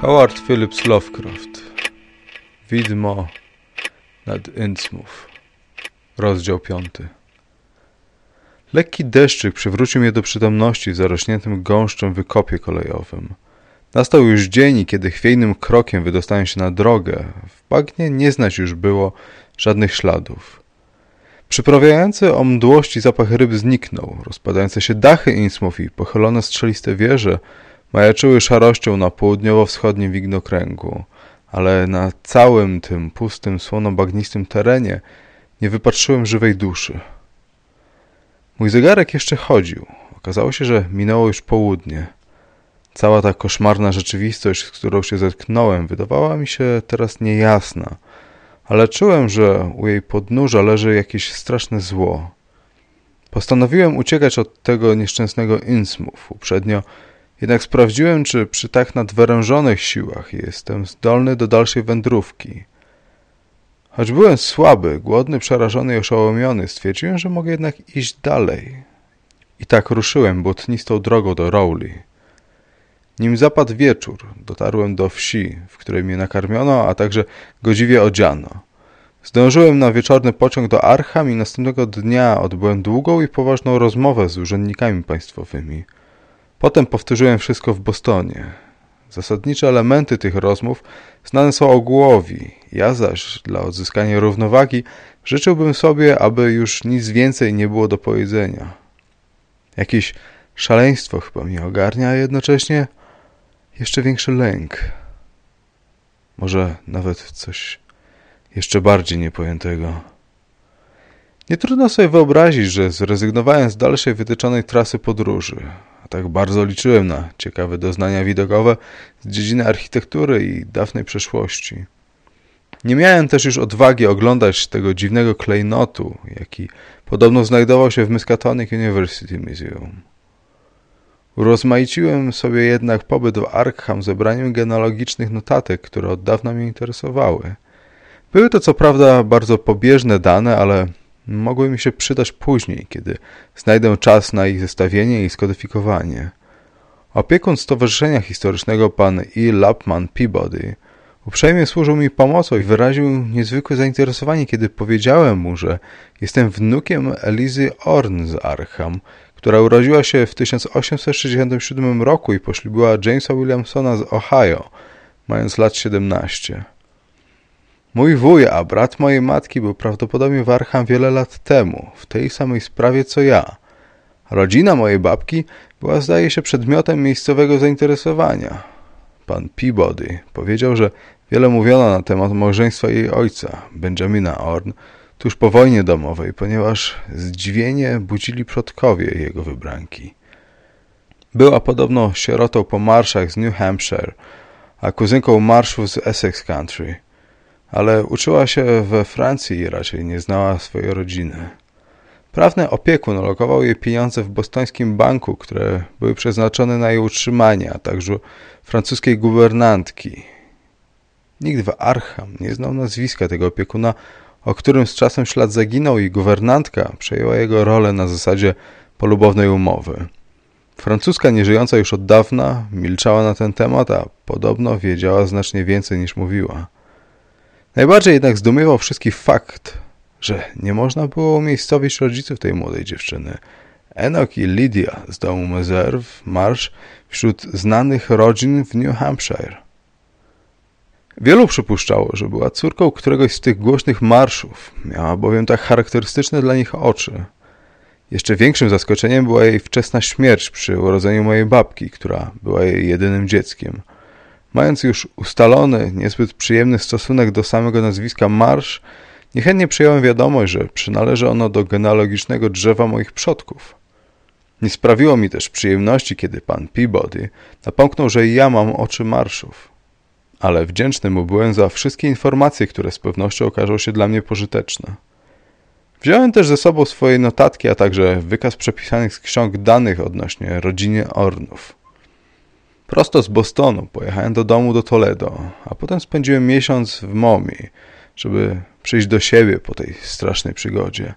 Howard Phillips Lovecraft Widmo nad Innsmouth Rozdział piąty Lekki deszczyk przywrócił mnie do przytomności w zarośniętym gąszczem wykopie kolejowym. Nastał już dzień kiedy chwiejnym krokiem wydostałem się na drogę, w bagnie nie znać już było żadnych śladów. Przyprawiający o mdłości zapach ryb zniknął, rozpadające się dachy Innsmouth i pochylone strzeliste wieże – majaczyły szarością na południowo-wschodnim widnokręgu, ale na całym tym pustym, słono-bagnistym terenie nie wypatrzyłem żywej duszy. Mój zegarek jeszcze chodził. Okazało się, że minęło już południe. Cała ta koszmarna rzeczywistość, z którą się zetknąłem, wydawała mi się teraz niejasna, ale czułem, że u jej podnóża leży jakieś straszne zło. Postanowiłem uciekać od tego nieszczęsnego Innsmouth. Uprzednio jednak sprawdziłem, czy przy tak nadwyrężonych siłach jestem zdolny do dalszej wędrówki. Choć byłem słaby, głodny, przerażony i oszołomiony, stwierdziłem, że mogę jednak iść dalej. I tak ruszyłem błotnistą drogą do Rowley. Nim zapadł wieczór, dotarłem do wsi, w której mnie nakarmiono, a także godziwie odziano. Zdążyłem na wieczorny pociąg do Arkham i następnego dnia odbyłem długą i poważną rozmowę z urzędnikami państwowymi – Potem powtórzyłem wszystko w Bostonie. Zasadnicze elementy tych rozmów znane są ogółowi. Ja zaś, dla odzyskania równowagi, życzyłbym sobie, aby już nic więcej nie było do powiedzenia. Jakieś szaleństwo chyba mnie ogarnia, a jednocześnie jeszcze większy lęk. Może nawet coś jeszcze bardziej niepojętego. Nie trudno sobie wyobrazić, że zrezygnowałem z dalszej wytyczonej trasy podróży tak bardzo liczyłem na ciekawe doznania widokowe z dziedziny architektury i dawnej przeszłości. Nie miałem też już odwagi oglądać tego dziwnego klejnotu, jaki podobno znajdował się w Miskatonic University Museum. Urozmaiciłem sobie jednak pobyt w Arkham zebraniem genealogicznych notatek, które od dawna mnie interesowały. Były to co prawda bardzo pobieżne dane, ale mogły mi się przydać później, kiedy znajdę czas na ich zestawienie i skodyfikowanie. Opiekun Stowarzyszenia Historycznego pan E. Lapman Peabody uprzejmie służył mi pomocą i wyraził niezwykłe zainteresowanie, kiedy powiedziałem mu, że jestem wnukiem Elizy Orn z Arkham, która urodziła się w 1867 roku i poślubiła Jamesa Williamsona z Ohio, mając lat 17. Mój wuj, a brat mojej matki był prawdopodobnie w Arkham wiele lat temu, w tej samej sprawie co ja. Rodzina mojej babki była zdaje się przedmiotem miejscowego zainteresowania. Pan Peabody powiedział, że wiele mówiono na temat małżeństwa jej ojca, Benjamina Orn, tuż po wojnie domowej, ponieważ zdziwienie budzili przodkowie jego wybranki. Była podobno sierotą po marszach z New Hampshire, a kuzynką marszów z Essex Country – ale uczyła się we Francji i raczej nie znała swojej rodziny. Prawny opiekun lokował jej pieniądze w bostońskim banku, które były przeznaczone na jej utrzymanie, a także francuskiej guwernantki. Nikt w Arkham nie znał nazwiska tego opiekuna, o którym z czasem ślad zaginął i guwernantka przejęła jego rolę na zasadzie polubownej umowy. Francuska, nieżyjąca już od dawna, milczała na ten temat, a podobno wiedziała znacznie więcej niż mówiła. Najbardziej jednak zdumiewał wszystkich fakt, że nie można było umiejscowić rodziców tej młodej dziewczyny. Enoch i Lydia z domu Meserve marsz wśród znanych rodzin w New Hampshire. Wielu przypuszczało, że była córką któregoś z tych głośnych marszów. Miała bowiem tak charakterystyczne dla nich oczy. Jeszcze większym zaskoczeniem była jej wczesna śmierć przy urodzeniu mojej babki, która była jej jedynym dzieckiem. Mając już ustalony, niezbyt przyjemny stosunek do samego nazwiska Marsz, niechętnie przyjąłem wiadomość, że przynależy ono do genealogicznego drzewa moich przodków. Nie sprawiło mi też przyjemności, kiedy pan Peabody napomknął, że ja mam oczy marszów. Ale wdzięczny mu byłem za wszystkie informacje, które z pewnością okażą się dla mnie pożyteczne. Wziąłem też ze sobą swoje notatki, a także wykaz przepisanych z ksiąg danych odnośnie rodziny Ornów. Prosto z Bostonu pojechałem do domu do Toledo, a potem spędziłem miesiąc w Momi, żeby przyjść do siebie po tej strasznej przygodzie.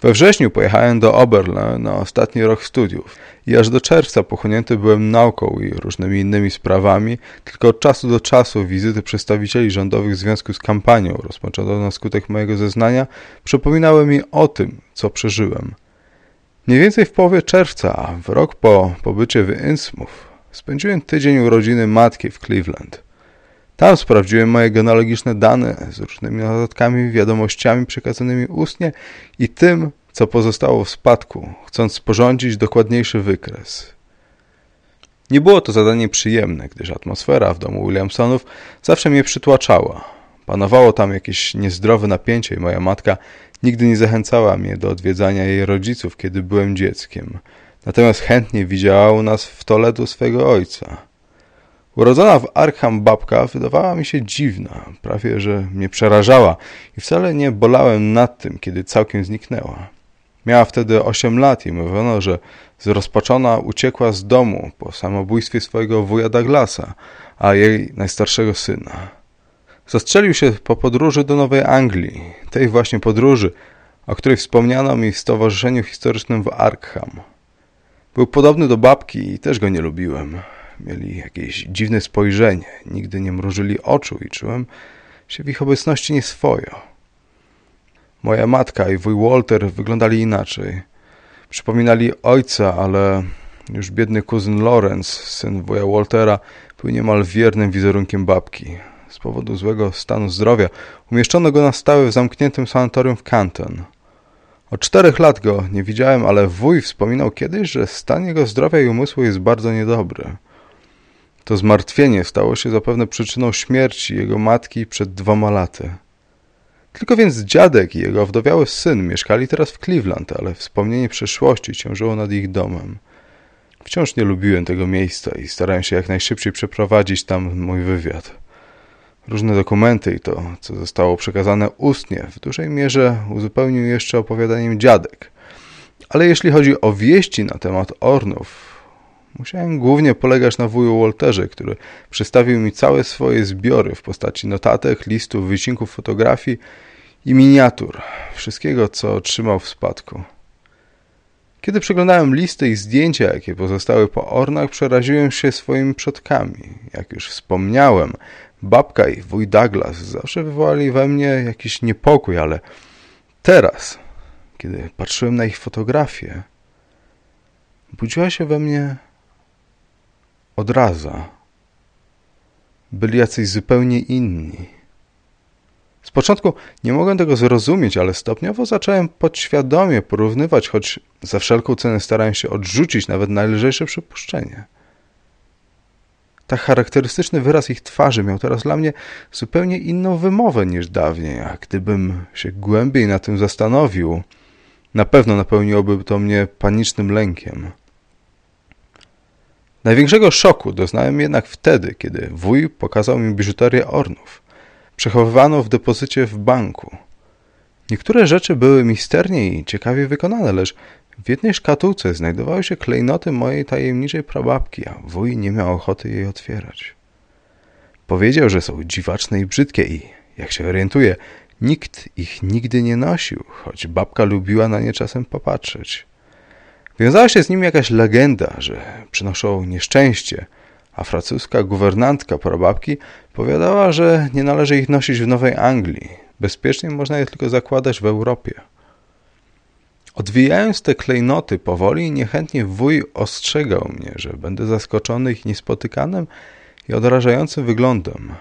We wrześniu pojechałem do Oberlin na ostatni rok studiów i aż do czerwca pochłonięty byłem nauką i różnymi innymi sprawami, tylko od czasu do czasu wizyty przedstawicieli rządowych w związku z kampanią rozpoczętą na skutek mojego zeznania przypominały mi o tym, co przeżyłem. Mniej więcej w połowie czerwca, w rok po pobycie w Innsmouth, spędziłem tydzień u rodziny matki w Cleveland. Tam sprawdziłem moje genealogiczne dane z różnymi notatkami, wiadomościami przekazanymi ustnie i tym, co pozostało w spadku, chcąc sporządzić dokładniejszy wykres. Nie było to zadanie przyjemne, gdyż atmosfera w domu Williamsonów zawsze mnie przytłaczała. Panowało tam jakieś niezdrowe napięcie i moja matka nigdy nie zachęcała mnie do odwiedzania jej rodziców, kiedy byłem dzieckiem. Natomiast chętnie widziała u nas w Toledo swego ojca. Urodzona w Arkham babka wydawała mi się dziwna, prawie że mnie przerażała i wcale nie bolałem nad tym, kiedy całkiem zniknęła. Miała wtedy 8 lat i mówiono, że zrozpaczona uciekła z domu po samobójstwie swojego wuja Douglasa, a jej najstarszego syna. Zastrzelił się po podróży do Nowej Anglii, tej właśnie podróży, o której wspomniano mi w Stowarzyszeniu Historycznym w Arkham. Był podobny do babki i też go nie lubiłem. Mieli jakieś dziwne spojrzenie, nigdy nie mrużyli oczu i czułem się w ich obecności nieswojo. Moja matka i wuj Walter wyglądali inaczej. Przypominali ojca, ale już biedny kuzyn Lawrence, syn wuja Waltera, był niemal wiernym wizerunkiem babki. Z powodu złego stanu zdrowia umieszczono go na stałe w zamkniętym sanatorium w Canton. Od czterech lat go nie widziałem, ale wuj wspominał kiedyś, że stan jego zdrowia i umysłu jest bardzo niedobry. To zmartwienie stało się zapewne przyczyną śmierci jego matki przed dwoma laty. Tylko więc dziadek i jego wdowiały syn mieszkali teraz w Cleveland, ale wspomnienie przeszłości ciążyło nad ich domem. Wciąż nie lubiłem tego miejsca i starałem się jak najszybciej przeprowadzić tam mój wywiad. Różne dokumenty i to, co zostało przekazane ustnie, w dużej mierze uzupełnił jeszcze opowiadaniem dziadek. Ale jeśli chodzi o wieści na temat Ornów, musiałem głównie polegać na wuju Walterze, który przedstawił mi całe swoje zbiory w postaci notatek, listów, wycinków fotografii i miniatur, wszystkiego, co otrzymał w spadku. Kiedy przeglądałem listy i zdjęcia, jakie pozostały po Ornach, przeraziłem się swoimi przodkami. Jak już wspomniałem, babka i wuj Douglas zawsze wywołali we mnie jakiś niepokój, ale teraz, kiedy patrzyłem na ich fotografie, budziła się we mnie odraza. Byli jacyś zupełnie inni. Z początku nie mogłem tego zrozumieć, ale stopniowo zacząłem podświadomie porównywać, choć za wszelką cenę starałem się odrzucić nawet najlżejsze przypuszczenie. Tak charakterystyczny wyraz ich twarzy miał teraz dla mnie zupełnie inną wymowę niż dawniej, a gdybym się głębiej na tym zastanowił, na pewno napełniłoby to mnie panicznym lękiem. Największego szoku doznałem jednak wtedy, kiedy wuj pokazał mi biżuterię Ornów. Przechowywano w depozycie w banku. Niektóre rzeczy były misternie i ciekawie wykonane, lecz w jednej szkatułce znajdowały się klejnoty mojej tajemniczej prababki, a wuj nie miał ochoty jej otwierać. Powiedział, że są dziwaczne i brzydkie i, jak się orientuje, nikt ich nigdy nie nosił, choć babka lubiła na nie czasem popatrzeć. Wiązała się z nimi jakaś legenda, że przynoszą nieszczęście, a francuska guwernantka prababki powiadała, że nie należy ich nosić w Nowej Anglii. Bezpiecznie można je tylko zakładać w Europie. Odwijając te klejnoty powoli niechętnie wuj ostrzegał mnie, że będę zaskoczony ich niespotykanym i odrażającym wyglądem.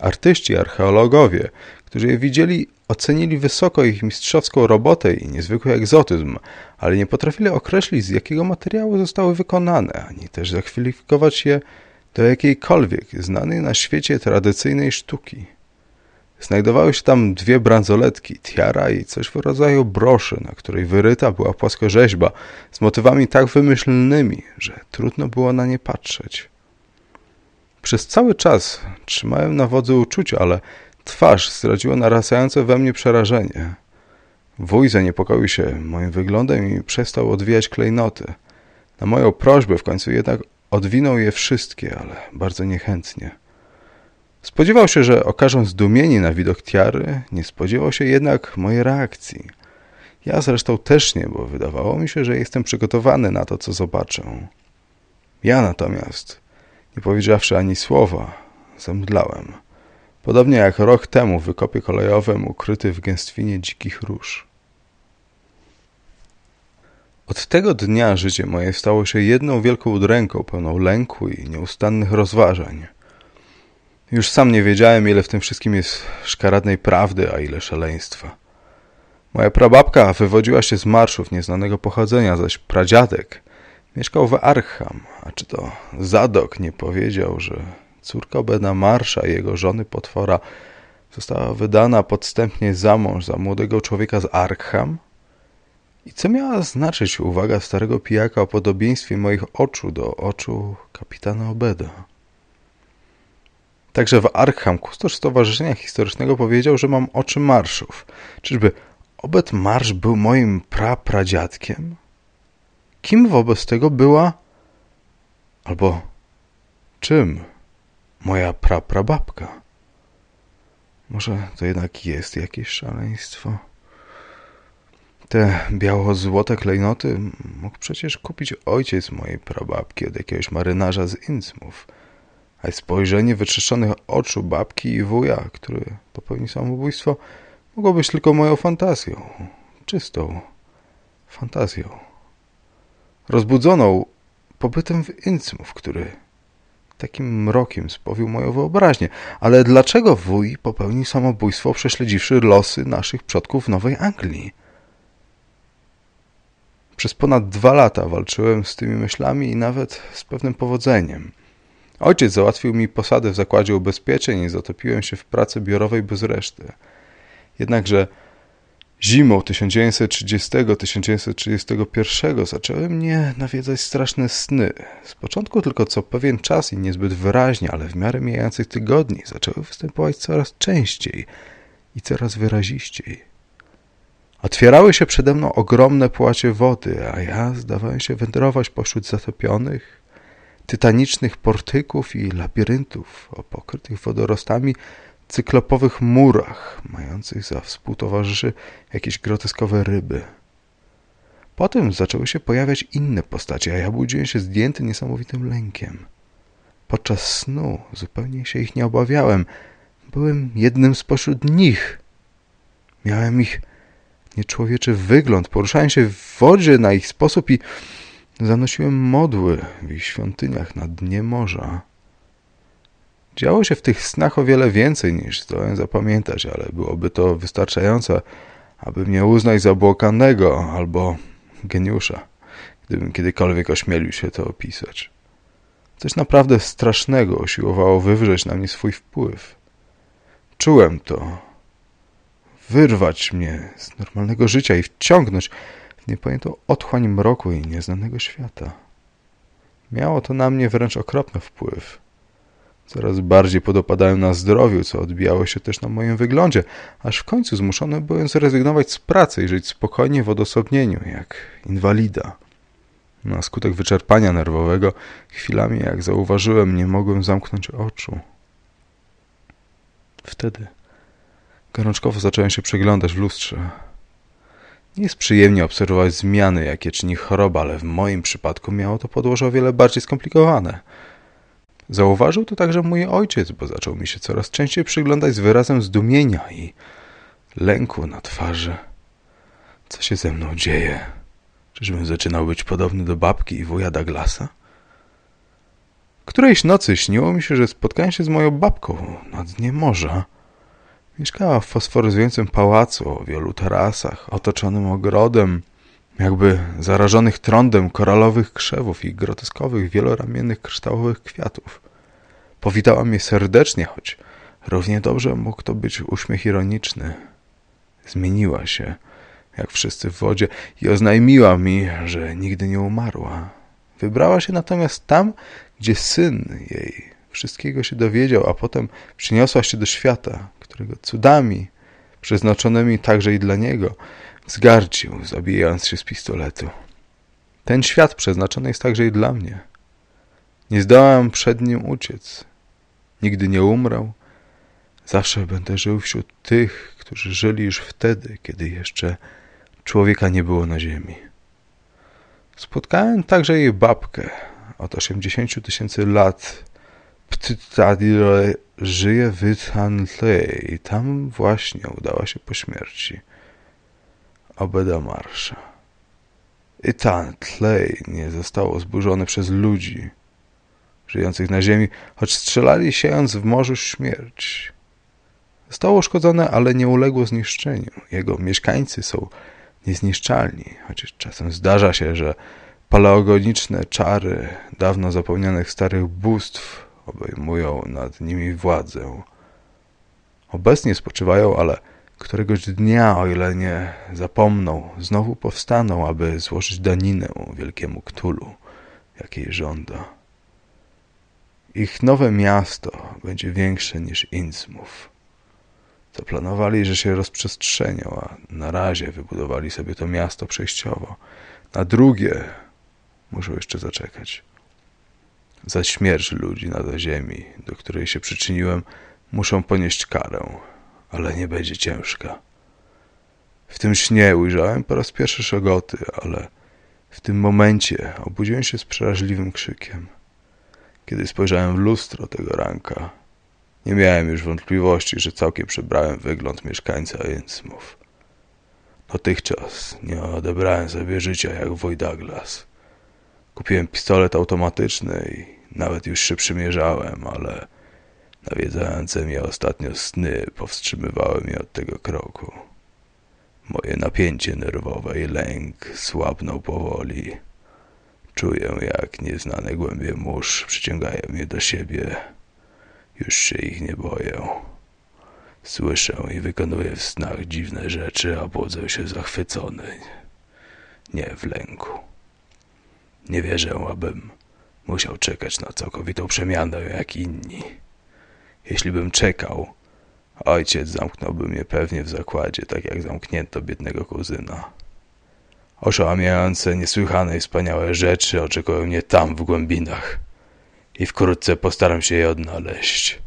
Artyści, archeologowie, którzy je widzieli, ocenili wysoko ich mistrzowską robotę i niezwykły egzotyzm, ale nie potrafili określić, z jakiego materiału zostały wykonane, ani też zakwalifikować je do jakiejkolwiek znanej na świecie tradycyjnej sztuki. Znajdowały się tam dwie bransoletki, tiara i coś w rodzaju broszy, na której wyryta była płaskorzeźba z motywami tak wymyślnymi, że trudno było na nie patrzeć. Przez cały czas trzymałem na wodzy uczucia, ale twarz zdradziła narastające we mnie przerażenie. Wuj zaniepokoił się moim wyglądem i przestał odwijać klejnoty. Na moją prośbę w końcu jednak odwinął je wszystkie, ale bardzo niechętnie. Spodziewał się, że okażą zdumienie na widok tiary, nie spodziewał się jednak mojej reakcji. Ja zresztą też nie, bo wydawało mi się, że jestem przygotowany na to, co zobaczę. Ja natomiast, nie powiedziawszy ani słowa, zemdlałem. Podobnie jak rok temu w wykopie kolejowym ukryty w gęstwinie dzikich róż. Od tego dnia życie moje stało się jedną wielką udręką, pełną lęku i nieustannych rozważań. Już sam nie wiedziałem, ile w tym wszystkim jest szkaradnej prawdy, a ile szaleństwa. Moja prababka wywodziła się z marszów nieznanego pochodzenia, zaś pradziadek mieszkał w Arkham, a czy to Zadok nie powiedział, że córka Bena Marsza jego żony potwora została wydana podstępnie za mąż za młodego człowieka z Arkham? I co miała znaczyć uwaga starego pijaka o podobieństwie moich oczu do oczu kapitana Obeda? Także w Arkham kustosz Stowarzyszenia Historycznego powiedział, że mam oczy marszów. Czyżby Obed Marsz był moim prapradziadkiem? Kim wobec tego była... Albo czym moja praprababka? Może to jednak jest jakieś szaleństwo? Te biało-złote klejnoty mógł przecież kupić ojciec mojej prababki od jakiegoś marynarza z Innsmouth a spojrzenie wytrzeszczonych oczu babki i wuja, który popełni samobójstwo, mogło być tylko moją fantazją, czystą fantazją. Rozbudzoną pobytem w Innsmouth, który takim mrokiem spowił moją wyobraźnię. Ale dlaczego wuj popełnił samobójstwo, prześledziwszy losy naszych przodków w Nowej Anglii? Przez ponad dwa lata walczyłem z tymi myślami i nawet z pewnym powodzeniem – Ojciec załatwił mi posadę w zakładzie ubezpieczeń i zatopiłem się w pracy biurowej bez reszty. Jednakże zimą 1930-1931 zaczęły mnie nawiedzać straszne sny. Z początku tylko co pewien czas i niezbyt wyraźnie, ale w miarę mijających tygodni zaczęły występować coraz częściej i coraz wyraziściej. Otwierały się przede mną ogromne płacie wody, a ja zdawałem się wędrować pośród zatopionych, tytanicznych portyków i labiryntów o pokrytych wodorostami cyklopowych murach, mających za współtowarzyszy jakieś groteskowe ryby. Potem zaczęły się pojawiać inne postacie, a ja budziłem się zdjęty niesamowitym lękiem. Podczas snu zupełnie się ich nie obawiałem. Byłem jednym spośród nich. Miałem ich nieczłowieczy wygląd, poruszałem się w wodzie na ich sposób i Zanosiłem modły w ich świątyniach na dnie morza. Działo się w tych snach o wiele więcej niż zdołałem zapamiętać, ale byłoby to wystarczające, aby mnie uznać za błokanego albo geniusza, gdybym kiedykolwiek ośmielił się to opisać. Coś naprawdę strasznego usiłowało wywrzeć na mnie swój wpływ. Czułem to. Wyrwać mnie z normalnego życia i wciągnąć niepojętą otchłań mroku i nieznanego świata. Miało to na mnie wręcz okropny wpływ. Coraz bardziej podopadałem na zdrowiu, co odbijało się też na moim wyglądzie, aż w końcu zmuszony byłem zrezygnować z pracy i żyć spokojnie w odosobnieniu, jak inwalida. Na skutek wyczerpania nerwowego, chwilami, jak zauważyłem, nie mogłem zamknąć oczu. Wtedy gorączkowo zacząłem się przeglądać w lustrze. Jest przyjemnie obserwować zmiany, jakie czyni choroba, ale w moim przypadku miało to podłoże o wiele bardziej skomplikowane. Zauważył to także mój ojciec, bo zaczął mi się coraz częściej przyglądać z wyrazem zdumienia i lęku na twarzy. Co się ze mną dzieje? Czyżbym zaczynał być podobny do babki i wuja Douglasa? Którejś nocy śniło mi się, że spotkałem się z moją babką na dnie morza. Mieszkała w fosforyzującym pałacu o wielu tarasach, otoczonym ogrodem, jakby zarażonych trądem koralowych krzewów i groteskowych, wieloramiennych kryształowych kwiatów. Powitała mnie serdecznie, choć równie dobrze mógł to być uśmiech ironiczny. Zmieniła się, jak wszyscy w wodzie, i oznajmiła mi, że nigdy nie umarła. Wybrała się natomiast tam, gdzie syn jej wszystkiego się dowiedział, a potem przyniosła się do świata, którego cudami, przeznaczonymi także i dla niego, zgardził, zabijając się z pistoletu. Ten świat przeznaczony jest także i dla mnie. Nie zdołam przed nim uciec. Nigdy nie umrę. Zawsze będę żył wśród tych, którzy żyli już wtedy, kiedy jeszcze człowieka nie było na ziemi. Spotkałem także jej babkę. Od 80 tysięcy lat Ptytadile żyje w Tantley i tam właśnie udała się po śmierci. Obeda Marsza. I Tantley nie zostało zburzone przez ludzi żyjących na ziemi, choć strzelali siejąc w morzu śmierć. Zostało uszkodzone, ale nie uległo zniszczeniu. Jego mieszkańcy są niezniszczalni, chociaż czasem zdarza się, że paleogoniczne czary dawno zapomnianych starych bóstw obejmują nad nimi władzę. Obecnie spoczywają, ale któregoś dnia, o ile nie zapomną, znowu powstaną, aby złożyć daninę wielkiemu Ktulu, jakiej żąda. Ich nowe miasto będzie większe niż Innsmouth. Zaplanowali, że się rozprzestrzenią, a na razie wybudowali sobie to miasto przejściowo. Na drugie muszą jeszcze zaczekać. Za śmierć ludzi na ziemi, do której się przyczyniłem, muszą ponieść karę, ale nie będzie ciężka. W tym śnie ujrzałem po raz pierwszy szogoty, ale w tym momencie obudziłem się z przeraźliwym krzykiem. Kiedy spojrzałem w lustro tego ranka, nie miałem już wątpliwości, że całkiem przebrałem wygląd mieszkańca Innsmouth. Dotychczas nie odebrałem sobie życia jak wuj Douglas. Kupiłem pistolet automatyczny i nawet już się przymierzałem, ale nawiedzające mnie ostatnio sny powstrzymywały mnie od tego kroku. Moje napięcie nerwowe i lęk słabną powoli. Czuję, jak nieznane głębie mórz przyciągają mnie do siebie. Już się ich nie boję. Słyszę i wykonuję w snach dziwne rzeczy, a budzę się zachwycony. Nie w lęku. Nie wierzę, abym musiał czekać na całkowitą przemianę jak inni. Jeśli bym czekał, ojciec zamknąłby mnie pewnie w zakładzie, tak jak zamknięto biednego kuzyna. Oszałamiające, niesłychane i wspaniałe rzeczy oczekują mnie tam, w głębinach. I wkrótce postaram się je odnaleźć.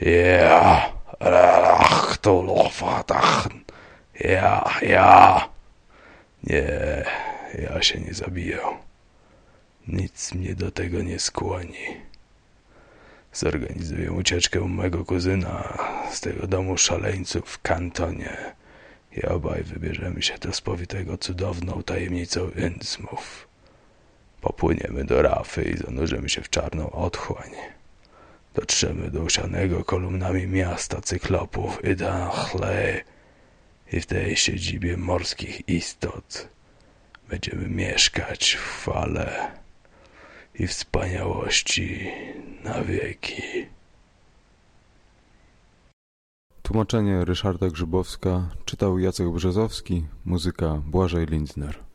Ja, to lofatach. Ja, ja. Nie, ja się nie zabiję. Nic mnie do tego nie skłoni. Zorganizuję ucieczkę mego kuzyna z tego domu szaleńców w kantonie i obaj wybierzemy się do spowitego cudowną tajemnicą Innsmouth. Popłyniemy do rafy i zanurzymy się w czarną otchłań. Dotrzemy do usianego kolumnami miasta cyklopów Idanchle i w tej siedzibie morskich istot będziemy mieszkać w fale i wspaniałości na wieki. Tłumaczenie Ryszarda Grzybowska czytał Jacek Brzezowski, muzyka Błażej Lindner.